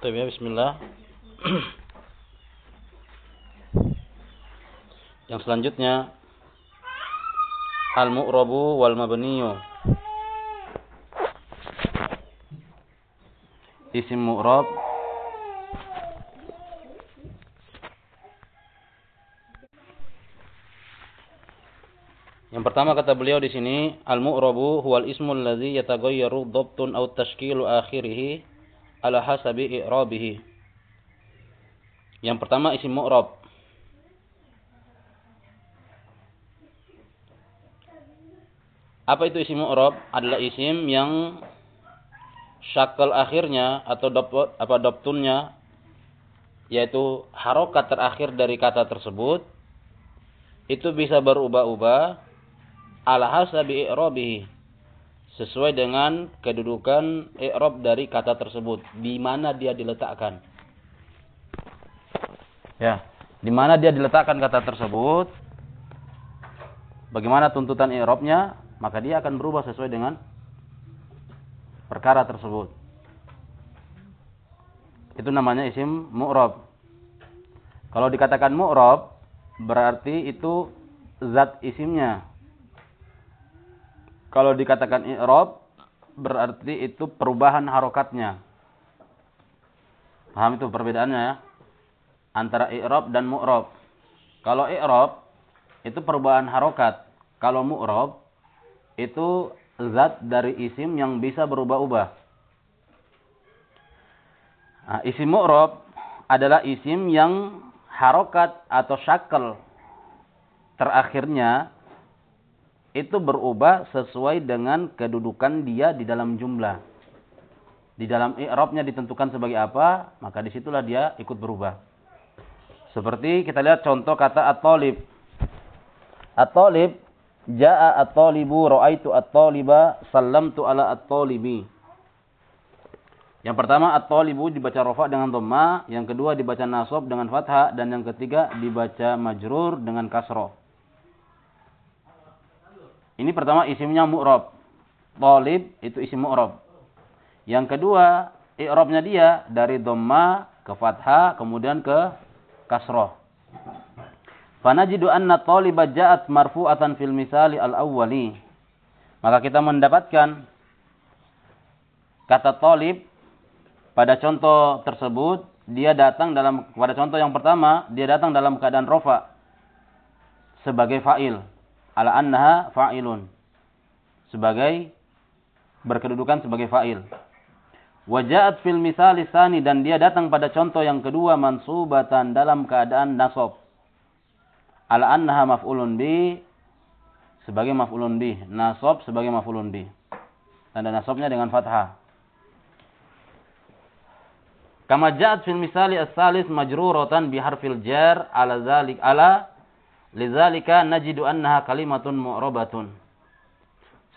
Tapi ya bismillah. Yang selanjutnya al-mu'rabu wal mabniyu. Isim mu'rab Yang pertama kata beliau di sini al-mu'rabu huwal ismul ladzi yataghayyaru dhabtun aw tashkilu akhirih ala hasabi i'rabihi. Yang pertama isim mu'rab. Apa itu isim mu'rab? Adalah isim yang syakal akhirnya atau dop, apa doptunnya yaitu harokat terakhir dari kata tersebut itu bisa berubah-ubah ala hasabi i'rabihi sesuai dengan kedudukan i'rab dari kata tersebut. Di mana dia diletakkan? Ya di mana dia diletakkan kata tersebut? Bagaimana tuntutan i'rabnya? Maka dia akan berubah sesuai dengan perkara tersebut. Itu namanya isim mu'rab. Kalau dikatakan mu'rab berarti itu zat isimnya kalau dikatakan i'rab berarti itu perubahan harokatnya. Paham itu perbedaannya ya? Antara i'rab dan mu'rab. Kalau i'rab itu perubahan harokat. Kalau mu'rab itu zat dari isim yang bisa berubah-ubah. Nah, isim mu'rab adalah isim yang harokat atau syakal terakhirnya itu berubah sesuai dengan kedudukan dia di dalam jumlah. Di dalam i'rabnya ditentukan sebagai apa, maka di situlah dia ikut berubah. Seperti kita lihat contoh kata at-talib. At-talib, ja'a at-talibu, ra'aitu at-taliba, sallamtu ala at-talibi. Yang pertama at-talibu dibaca rofa dengan dhamma, yang kedua dibaca nasab dengan fathah, dan yang ketiga dibaca majrur dengan kasroh. Ini pertama isimnya mu'rab. Talib itu isim mu'rab. Yang kedua, i'rabnya dia dari dhamma ke fathah kemudian ke kasroh. Fanajidu anna taliba ja'at marfu'atan fil misali al-awwali. Maka kita mendapatkan kata talib pada contoh tersebut dia datang dalam pada contoh yang pertama dia datang dalam keadaan rofa sebagai fa'il ala annaha fa'ilun sebagai berkedudukan sebagai fa'il. Waja'at fil misal lisani dan dia datang pada contoh yang kedua mansubatan dalam keadaan nasab. Ala annaha maf'ulun bi sebagai maf'ulun bi, nasab sebagai maf'ulun bi. Tanda nasabnya dengan fathah. Kama ja'at fil misali as-salis majruratan bi harfil jar ala zalik ala Lidzalika najidu annaha kalimatun mu'rabatun.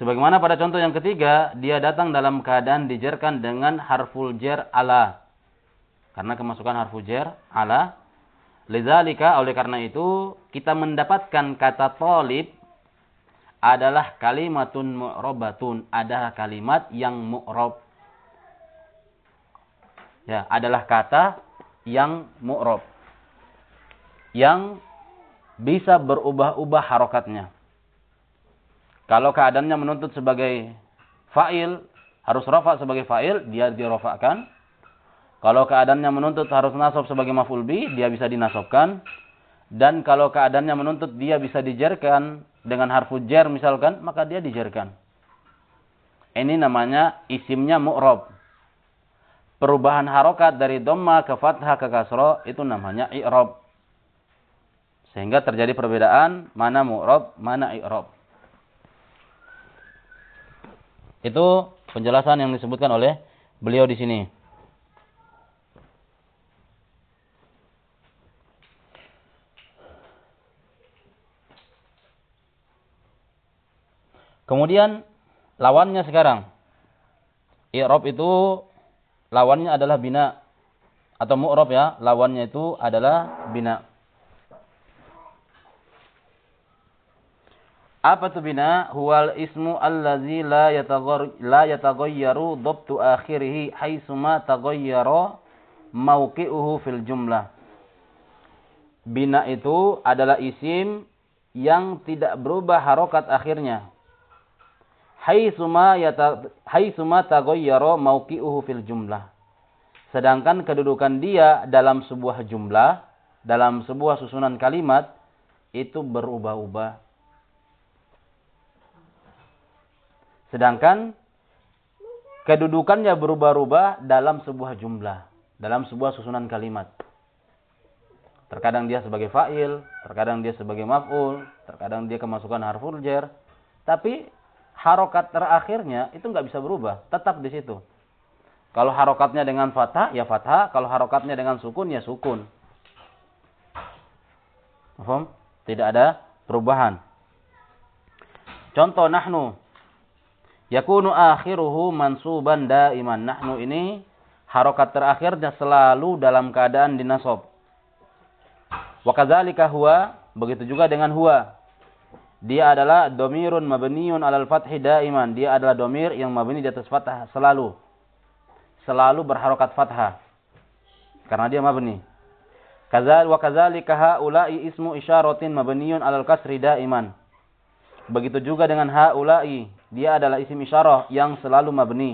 Sebagaimana pada contoh yang ketiga, dia datang dalam keadaan dijerkan dengan harful jar ala. Karena kemasukan harful jar ala. Lidzalika oleh karena itu kita mendapatkan kata talib adalah kalimatun mu'rabatun, adalah kalimat yang mu'rab. Ya, adalah kata yang mu'rab. Yang bisa berubah-ubah harokatnya. Kalau keadaannya menuntut sebagai fa'il, harus rofa sebagai fa'il, dia dirofakkan. Kalau keadaannya menuntut harus nasab sebagai maf'ul bi, dia bisa dinasobkan. Dan kalau keadaannya menuntut dia bisa dijerkan dengan harfu jer misalkan, maka dia dijerkan. Ini namanya isimnya mu'rob. Perubahan harokat dari dhamma ke fathah ke kasro itu namanya i'rob. Sehingga terjadi perbedaan mana mu'rab, mana i'rab. Itu penjelasan yang disebutkan oleh beliau di sini. Kemudian lawannya sekarang. I'rab itu lawannya adalah bina atau mu'rab ya, lawannya itu adalah bina. Apa tu bina? Huwal ismu allazi la yataghar la yataghayyaru dhabtu akhirih haitsuma taghayyara mauqi'uhu fil jumlah. Bina itu adalah isim yang tidak berubah harokat akhirnya. Haitsuma yata haitsuma taghayyara mauqi'uhu fil jumlah. Sedangkan kedudukan dia dalam sebuah jumlah, dalam sebuah susunan kalimat itu berubah-ubah. Sedangkan kedudukannya berubah-ubah dalam sebuah jumlah, dalam sebuah susunan kalimat. Terkadang dia sebagai fa'il, terkadang dia sebagai maf'ul, terkadang dia kemasukan harful jar. Tapi harokat terakhirnya itu nggak bisa berubah, tetap di situ. Kalau harokatnya dengan fathah, ya fathah. Kalau harokatnya dengan sukun, ya sukun. Paham? Tidak ada perubahan. Contoh nahnu. Yakunu akhiruhu mansuban daiman. Nahnu ini harokat terakhirnya selalu dalam keadaan dinasob. Wa kadzalika huwa, begitu juga dengan huwa. Dia adalah domirun mabniun alal fathi daiman. Dia adalah domir yang mabni di atas fathah selalu. Selalu berharokat fathah. Karena dia mabni. Kazal wa kadzalika haula'i ismu isyaratin mabniun alal kasri daiman. Begitu juga dengan haula'i. Dia adalah isim isyarah yang selalu mabni.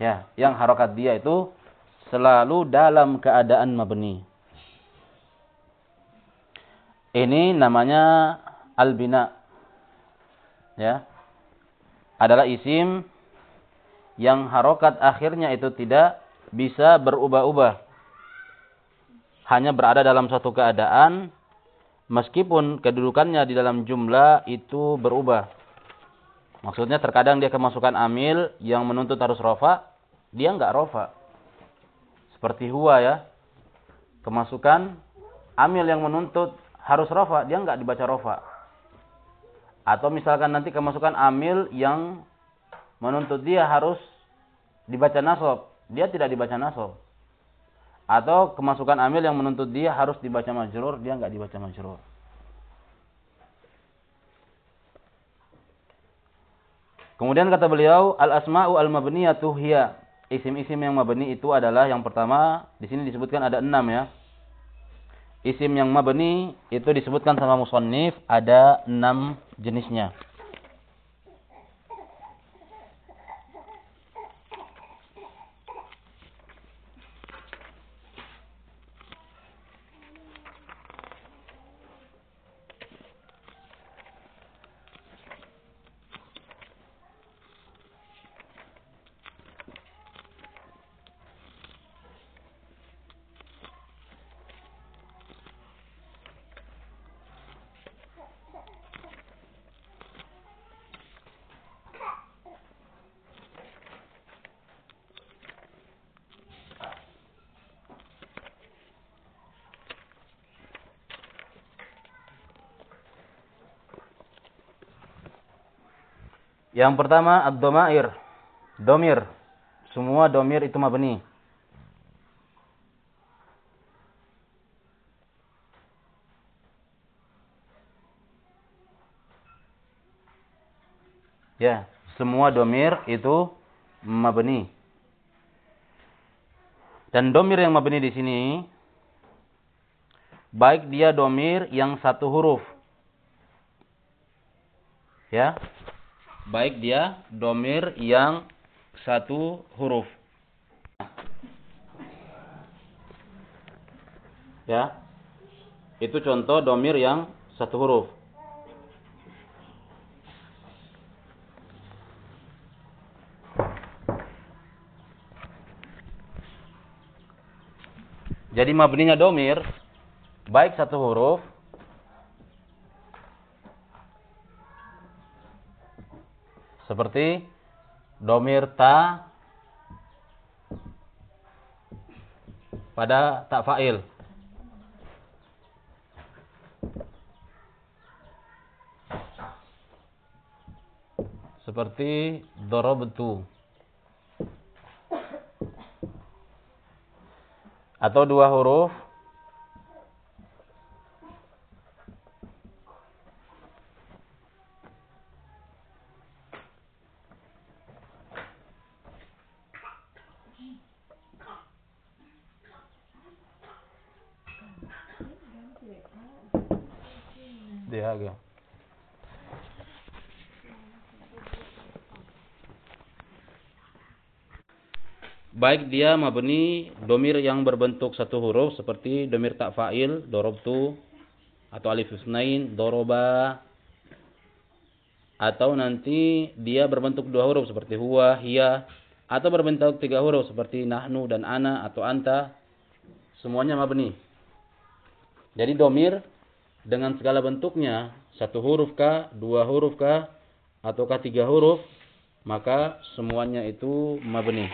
Ya, yang harokat dia itu selalu dalam keadaan mabni. Ini namanya albina. Ya. Adalah isim yang harokat akhirnya itu tidak bisa berubah-ubah. Hanya berada dalam suatu keadaan meskipun kedudukannya di dalam jumlah itu berubah. Maksudnya terkadang dia kemasukan amil yang menuntut harus rofa, dia enggak rofa. Seperti huwa ya. Kemasukan amil yang menuntut harus rofa, dia nggak dibaca rofa. Atau misalkan nanti kemasukan amil yang menuntut dia harus dibaca nasob, dia tidak dibaca nasob. Atau kemasukan amil yang menuntut dia harus dibaca majrur, dia nggak dibaca majrur. Kemudian kata beliau, al-asma'u al-mabniyatu hiya. Isim-isim yang mabni itu adalah yang pertama, di sini disebutkan ada enam ya isim yang mabni itu disebutkan sama musannif ada enam jenisnya. Yang pertama ad-domair. Domir. Semua domir itu mabni. Ya, semua domir itu mabni. Dan domir yang mabni di sini baik dia domir yang satu huruf. Ya, baik dia domir yang satu huruf. Ya. Itu contoh domir yang satu huruf. Jadi mabninya domir, baik satu huruf Seperti domir ta pada tak fa'il. Seperti dorobtu. Atau dua huruf Dia agak. Baik dia mabni domir yang berbentuk satu huruf seperti domir tak fa'il, dorobtu, atau alif husnain, doroba, atau nanti dia berbentuk dua huruf seperti huwa, hiya, atau berbentuk tiga huruf seperti nahnu dan ana atau anta, semuanya mabni. Jadi domir dengan segala bentuknya, satu huruf kah, dua huruf kah, ataukah tiga huruf, maka semuanya itu mabni.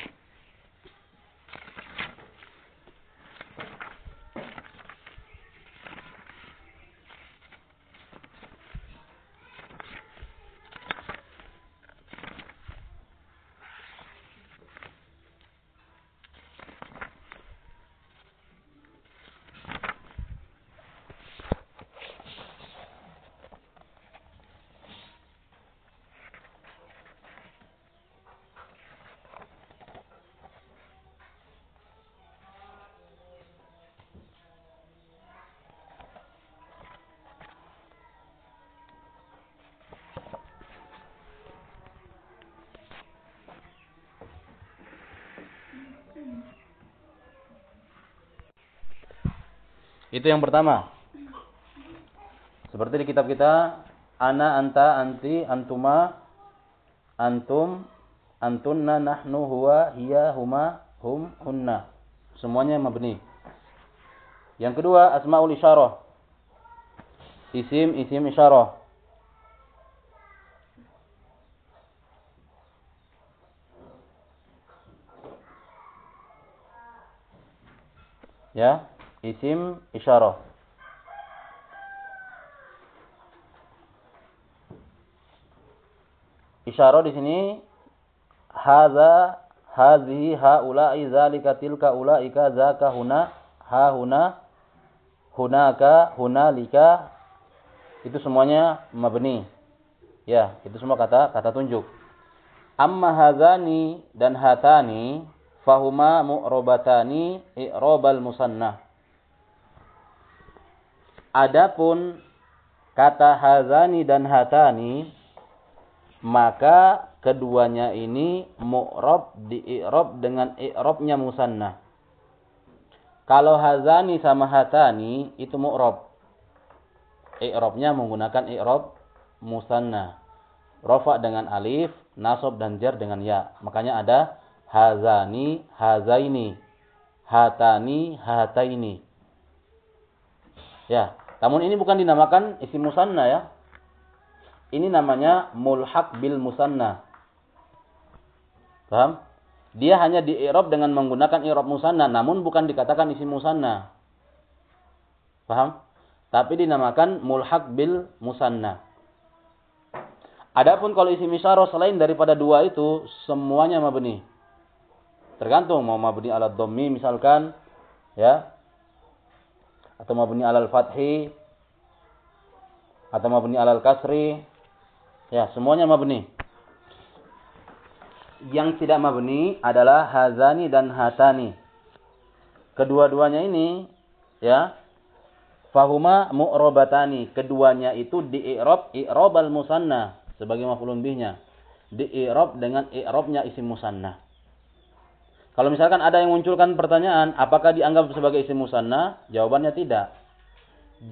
Itu yang pertama. Seperti di kitab kita, ana, anta, anti, antuma, antum, antunna, nahnu, huwa, hiya, huma, hum, hunna. Semuanya mabni. Yang kedua, asma'ul isyarah. Isim, isim isyarah. Ya, isim isyarah. Isyarah di sini hadza hadhihi haula'i zalika tilka ulaika zaka huna ha huna hunaka hunalika itu semuanya mabni. Ya, itu semua kata kata tunjuk. Amma hadzani dan hatani fahuma mu'robatani i'robal musannah. Adapun kata hazani dan hatani maka keduanya ini mu'rob di i'rob dengan i'robnya musanna. Kalau hazani sama hatani itu mu'rob. I'robnya menggunakan i'rob musanna. Rofa dengan alif, nasob dan jar dengan ya. Makanya ada hazani, hazaini, hatani, hataini. Ya, namun ini bukan dinamakan isim musanna ya. Ini namanya mulhaq bil musanna. Paham? Dia hanya di i'rab dengan menggunakan i'rab musanna, namun bukan dikatakan isim musanna. Paham? Tapi dinamakan mulhaq bil musanna. Adapun kalau isim isyarah selain daripada dua itu semuanya mabni. Tergantung mau mabni ala dhammi misalkan ya atau mabni alal fathi. Atau mabni alal kasri. Ya semuanya mabni. Yang tidak mabni adalah hazani dan hatani. Kedua-duanya ini ya fahuma mu'robatani. Keduanya itu di i'rab i'rabal musanna. Sebagai maf'ulun bihnya. Di i'rab dengan i'rabnya isim musanna kalau misalkan ada yang munculkan pertanyaan, apakah dianggap sebagai isim musanna? Jawabannya tidak.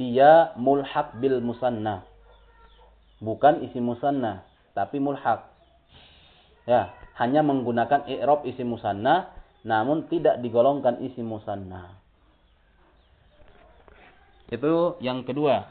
Dia mulhaq bil musanna. Bukan isim musanna, tapi mulhaq. Ya, hanya menggunakan i'rab isim musanna namun tidak digolongkan isim musanna. Itu yang kedua.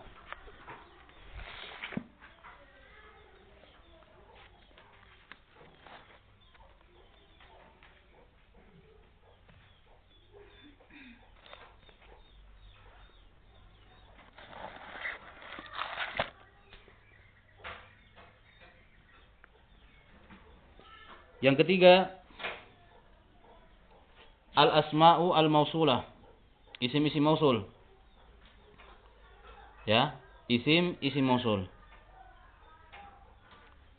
Yang ketiga, al-asma'u al-mausulah. Isim-isim mausul. Ya, isim isim mausul.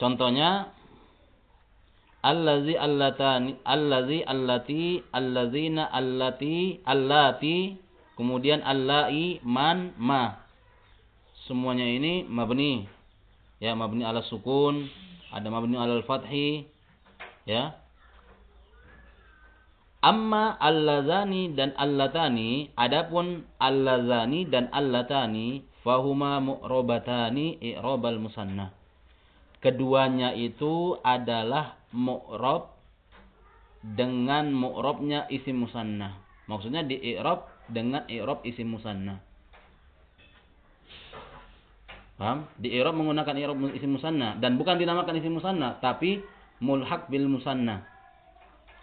Contohnya allazi allatani allazi allati allazina allati allati kemudian allai, man, ma. Semuanya ini mabni. Ya, mabni ala sukun, ada mabni ala fathi, ya. Amma allazani dan allatani, adapun allazani dan allatani fahuma mu'robatani i'rabal musanna. Keduanya itu adalah mu'rob dengan mu'robnya isim musanna. Maksudnya di i'rab dengan i'rab isim musanna. Paham? Di i'rab menggunakan i'rab isim musanna dan bukan dinamakan isim musanna, tapi mulhaq bil musanna.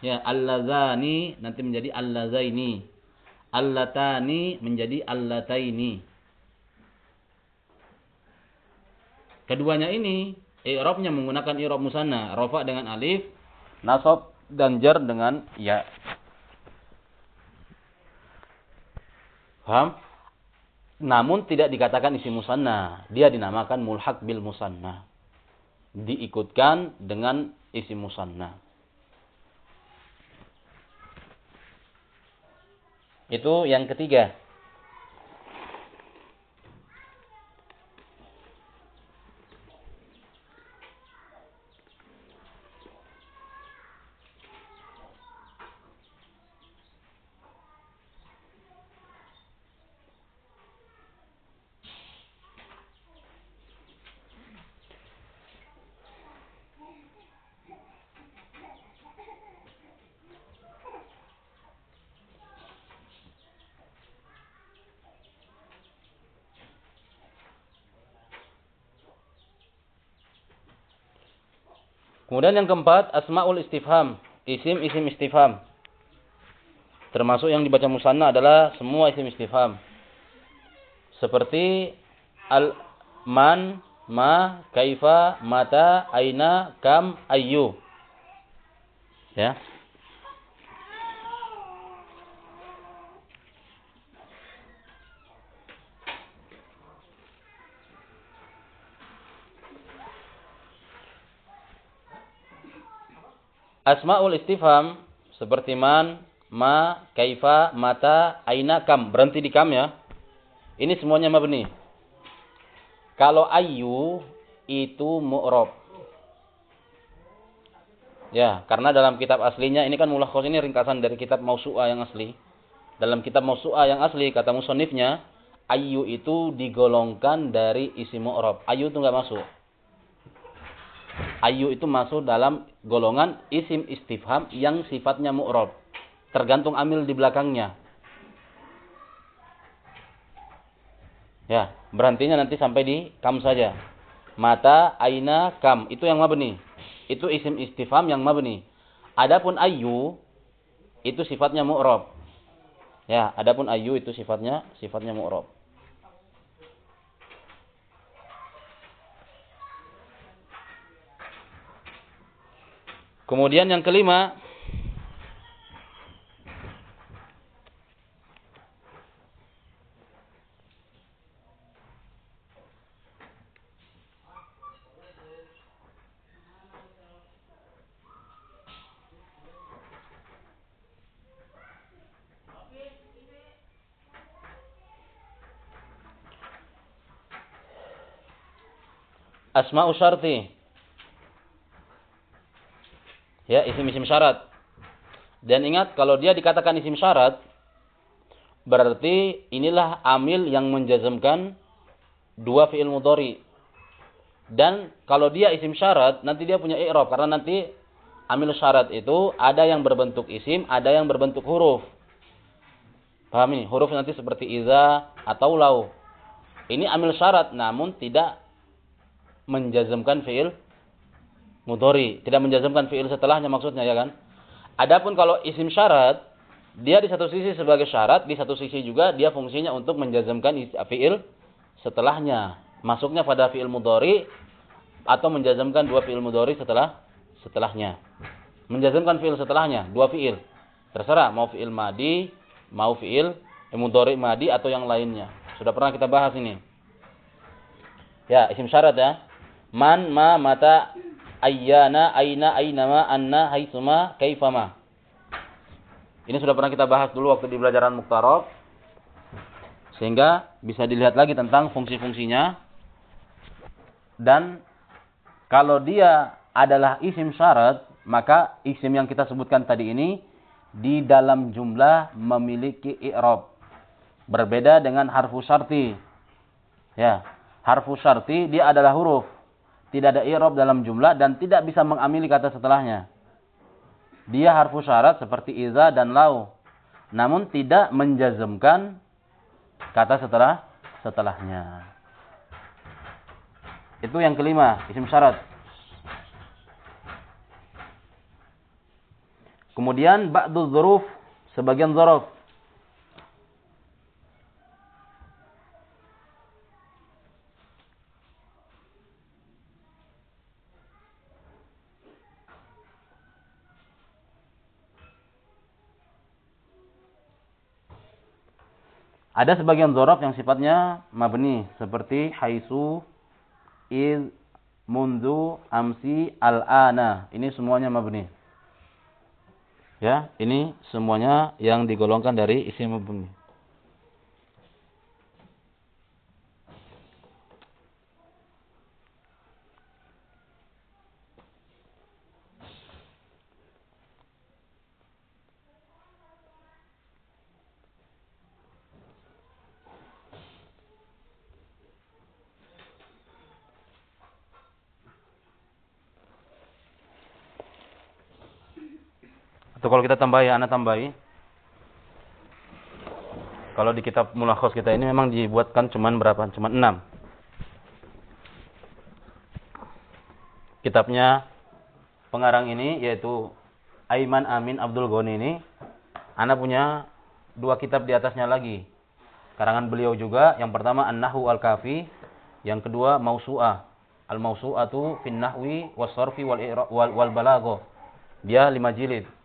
Ya, allazani nanti menjadi allazaini. Allatani menjadi allataini. Keduanya ini i'rabnya menggunakan i'rab musanna, rafa dengan alif, nasab dan jar dengan ya. Paham? Namun tidak dikatakan isim musanna, dia dinamakan mulhaq bil musanna. Diikutkan dengan isim musanna. Itu yang ketiga. Kemudian yang keempat, asmaul istifham, isim-isim istifham. Termasuk yang dibaca musanna adalah semua isim istifham. Seperti al man, ma, kaifa, mata, aina, kam, ayu. Ya. Asmaul istifham seperti man, ma, kaifa, mata, aina, kam. Berhenti di kam ya. Ini semuanya mabni. Kalau ayu itu mu'rob. Ya, karena dalam kitab aslinya ini kan mulakhos ini ringkasan dari kitab Mausu'a yang asli. Dalam kitab Mausu'a yang asli kata musonifnya ayu itu digolongkan dari isi mu'rob. Ayu itu nggak masuk ayu itu masuk dalam golongan isim istifham yang sifatnya mu'rob. Tergantung amil di belakangnya. Ya, berhentinya nanti sampai di kam saja. Mata, aina, kam. Itu yang mabni. Itu isim istifham yang mabni. Adapun ayu, itu sifatnya mu'rob. Ya, adapun ayu itu sifatnya sifatnya mu'rob. Kemudian yang kelima, asma'u syarti Ya, isim-isim syarat. Dan ingat kalau dia dikatakan isim syarat berarti inilah amil yang menjazmkan dua fi'il mudhari. Dan kalau dia isim syarat nanti dia punya i'rab karena nanti amil syarat itu ada yang berbentuk isim, ada yang berbentuk huruf. Paham ini? Huruf nanti seperti iza atau lau. Ini amil syarat namun tidak menjazmkan fi'il mudhari, tidak menjazmkan fiil setelahnya maksudnya ya kan. Adapun kalau isim syarat, dia di satu sisi sebagai syarat, di satu sisi juga dia fungsinya untuk menjazmkan fiil setelahnya. Masuknya pada fiil mudhari atau menjazmkan dua fiil mudhari setelah setelahnya. Menjazmkan fiil setelahnya, dua fiil. Terserah mau fiil madi, mau fiil mudhari madi atau yang lainnya. Sudah pernah kita bahas ini. Ya, isim syarat ya. Man, ma, mata, ayyana, aina, ainama, anna, haitsuma, kaifama. Ini sudah pernah kita bahas dulu waktu di pelajaran Muktarob. Sehingga bisa dilihat lagi tentang fungsi-fungsinya. Dan kalau dia adalah isim syarat, maka isim yang kita sebutkan tadi ini di dalam jumlah memiliki i'rab. Berbeda dengan harfu syarti. Ya, harfu syarti dia adalah huruf. Tidak ada i'rab dalam jumlah dan tidak bisa mengamili kata setelahnya. Dia harfu syarat seperti iza dan lau. Namun tidak menjazmkan kata setelah setelahnya. Itu yang kelima, isim syarat. Kemudian ba'du dzuruf, sebagian dzaraf. Ada sebagian dzaraf yang sifatnya mabni seperti haisu, iz, mundu, amsi, al-ana. Ini semuanya mabni. Ya, ini semuanya yang digolongkan dari isim mubni. Atau kalau kita tambahi, anak tambahi. Kalau di kitab mulakhos kita ini memang dibuatkan cuman berapa? Cuman enam. Kitabnya pengarang ini yaitu Aiman Amin Abdul Ghani ini. Anak punya dua kitab di atasnya lagi. Karangan beliau juga. Yang pertama An-Nahu Al-Kafi. Yang kedua Mausu'ah. Al-Mausu'atu fin Nahwi wal, wal Balago. Dia lima jilid.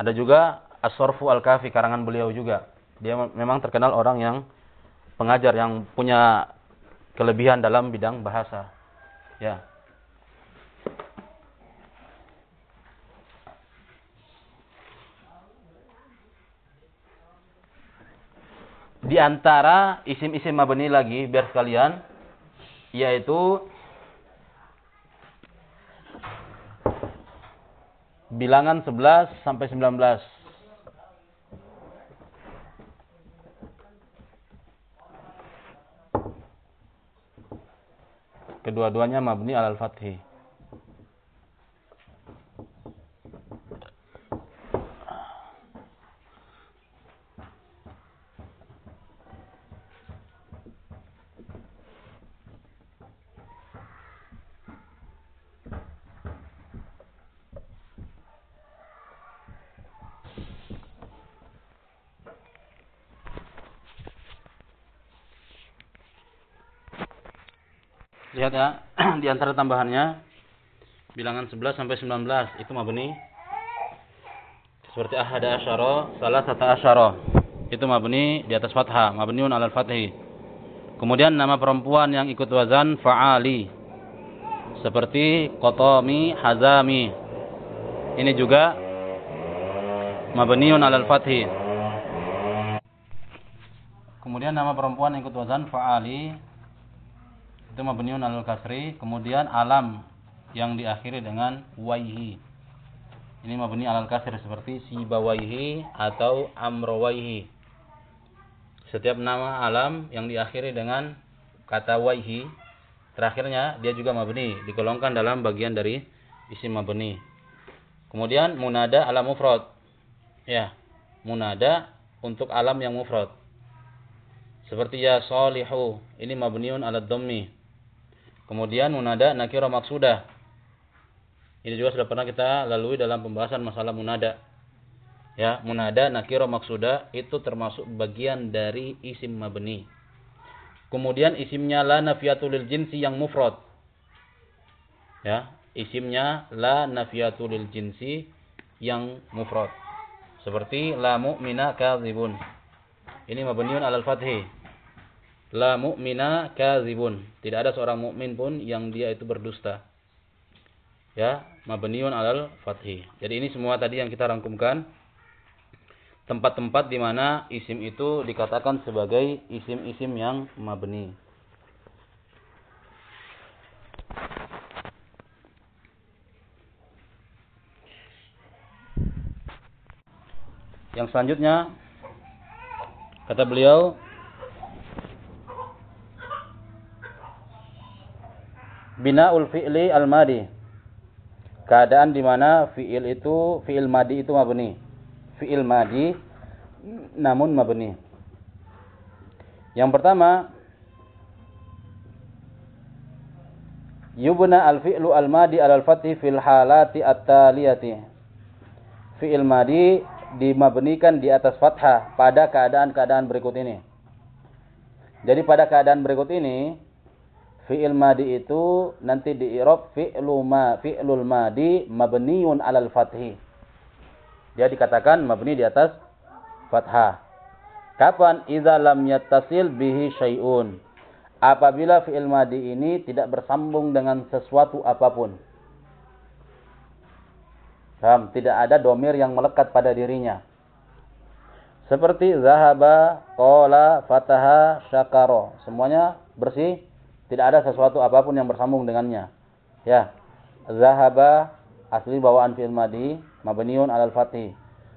Ada juga As-Sorfu Al-Kafi karangan beliau juga. Dia memang terkenal orang yang pengajar yang punya kelebihan dalam bidang bahasa. Ya. Di antara isim-isim mabni lagi biar sekalian yaitu bilangan 11 sampai 19. Kedua-duanya mabni al-fathi. Lihat ya, di antara tambahannya bilangan 11 sampai 19 itu mabni seperti ahada asyara, salah satu asyara. Itu mabni di atas fathah, mabniun alal fathi. Kemudian nama perempuan yang ikut wazan fa'ali. Seperti qatami, hazami. Ini juga mabniun alal fathi. Kemudian nama perempuan yang ikut wazan fa'ali itu mabniun al kasri kemudian alam yang diakhiri dengan waihi. Ini mabni al kasri seperti sibawaihi atau amrawaihi setiap nama alam yang diakhiri dengan kata waihi terakhirnya dia juga mabni digolongkan dalam bagian dari isim mabni. Kemudian munada alam mufrad. Ya munada untuk alam yang mufrad. Seperti ya solihu ini mabniun ala dhammi Kemudian munada nakira maksudah. Ini juga sudah pernah kita lalui dalam pembahasan masalah munada. Ya, munada nakira maksudah itu termasuk bagian dari isim mabni. Kemudian isimnya la nafiyatul lil jinsi yang mufrad. Ya, isimnya la nafiyatul lil jinsi yang mufrad. Seperti la mu'mina kadzibun. Ini mabniun alal fathi la mu'mina kadzibun. Tidak ada seorang mukmin pun yang dia itu berdusta. Ya, mabniun alal fathi. Jadi ini semua tadi yang kita rangkumkan tempat-tempat di mana isim itu dikatakan sebagai isim-isim yang mabni. Yang selanjutnya kata beliau Bina'ul fi'li al-madi. Keadaan di mana fi'il itu fi'il madi itu mabni. Fi'il madi namun mabni. Yang pertama Yubna al-fi'lu al-madi al-fathi fil halati at-taliyati. Fi'il madi dimabnikan di atas fathah pada keadaan-keadaan berikut ini. Jadi pada keadaan berikut ini Fi'il madi itu nanti di i'rab fi'lu ma fi'lul madi mabniun 'alal fathi. Dia dikatakan mabni di atas fathah. Kapan idza lam yattasil bihi syai'un? Apabila fi'il madi ini tidak bersambung dengan sesuatu apa pun. Paham? Tidak ada domir yang melekat pada dirinya. Seperti zahaba, qala, fataha, syakara. Semuanya bersih tidak ada sesuatu apa pun yang bersambung dengannya. Ya. Zahaba asli bawaan fi'il madi mabniun 'alal fathi.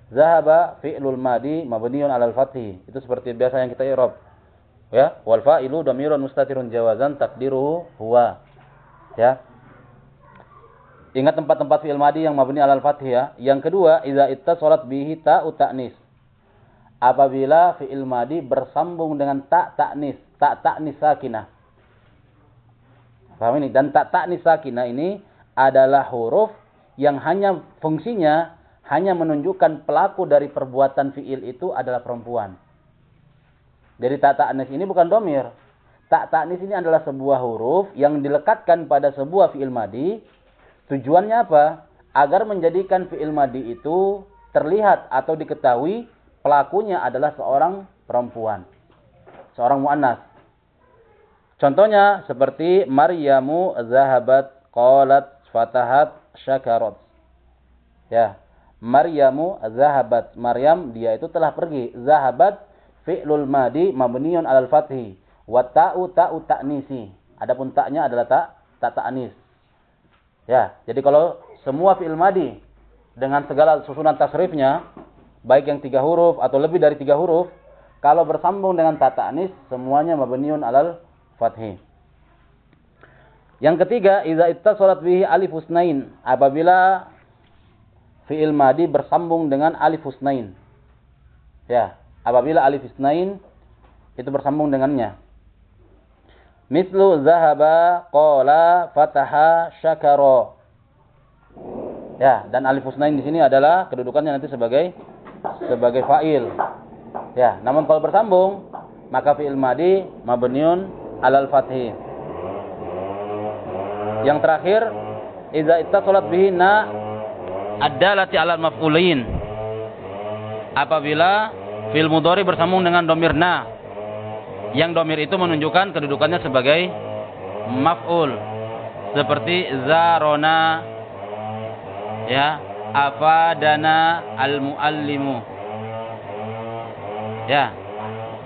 Zahaba fi'lul madi mabniun 'alal fathi. Itu seperti biasa yang kita i'rab. Ya, wal fa'ilu dhamirun mustatirun jawazan takdiruhu huwa. Ya. Ingat tempat-tempat fi'il madi yang mabni 'alal fathi ya. Yang kedua, idza ittasalat bihi ta'u ta'nis. Apabila fi'il madi bersambung dengan tak ta'nis, tak ta'nis sakinah. Paham ini? Dan tak tak nisakina ini adalah huruf yang hanya fungsinya hanya menunjukkan pelaku dari perbuatan fiil itu adalah perempuan. Dari tak ta'nis ini bukan domir. Tak ta'nis ini adalah sebuah huruf yang dilekatkan pada sebuah fiil madi. Tujuannya apa? Agar menjadikan fiil madi itu terlihat atau diketahui pelakunya adalah seorang perempuan. Seorang mu'annas. Contohnya seperti Maryamu zahabat qalat fatahat syakarat. Ya. Maryamu zahabat. Maryam dia itu telah pergi. Zahabat fi'lul madi mabniun alal fathi. Wa ta'u ta'u ta'nisi. Adapun taknya adalah tak tak ta'nis. Ya, jadi kalau semua fi'il madi dengan segala susunan tasrifnya, baik yang tiga huruf atau lebih dari tiga huruf, kalau bersambung dengan tak ta'nis, semuanya mabniun alal fathi. Yang ketiga, idza ittasalat bihi alif husnain, apabila fi'il madi bersambung dengan alif husnain. Ya, apabila alif husnain itu bersambung dengannya. Mislu zahaba, qala, fataha, syakara. Ya, dan alif husnain di sini adalah kedudukannya nanti sebagai sebagai fa'il. Ya, namun kalau bersambung maka fi'il madi mabniun alal fathi. Yang terakhir, idza ittasalat bihi na ad-dalati alal maf'ulin. Apabila fil mudhari bersambung dengan domir na yang domir itu menunjukkan kedudukannya sebagai maf'ul seperti zarona ya afadana al muallimu ya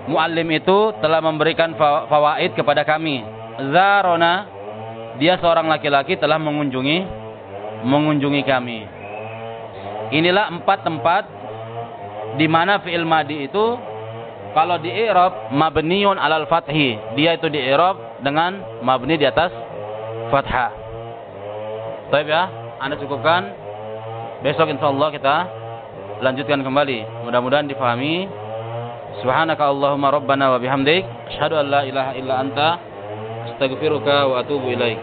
muallim itu telah memberikan fawaid kepada kami. Zarona, dia seorang laki-laki telah mengunjungi mengunjungi kami. Inilah empat tempat di mana fi'il madi itu kalau di i'rab mabniun alal fathi. Dia itu di i'rab dengan mabni di atas fathah. Baik ya, Anda cukupkan. Besok insyaallah kita lanjutkan kembali. Mudah-mudahan difahami سبحانك اللهم ربنا وبحمدك أشهد أن لا إله إلا أنت أستغفرك وأتوب إليك.